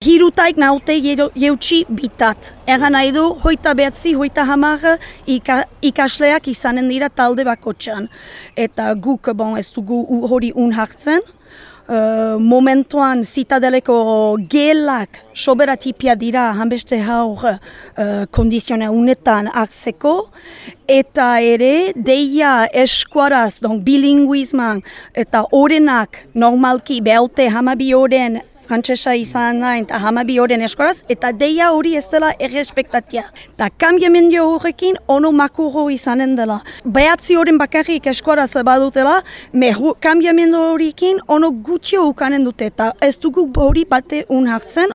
Hirutaik naute jeutsi bitat. Egan nahi du, hoita behatzi, hoita hamar ika, ikasleak izanen dira talde bakotxan. Eta guk, bon, ez dugu hori un hartzen. Uh, momentuan zitadeleko gelak soberatipia dira hanbeste haur uh, kondiziona unetan hartzeko eta ere deia eskuaraz, don bilinguizman eta orenak normalki behaute hamabi oren frantsesa izan nahi eta hamabi horren eskoraz, eta deia hori ez dela errespektatia. Eta kambiamendio horrekin ono makuro izanen dela. Behatzi horren bakarrik eskoraz badutela, me kambiamendio horrekin ono gutxio ukanen dute, eta ez dugu hori bate un hartzen,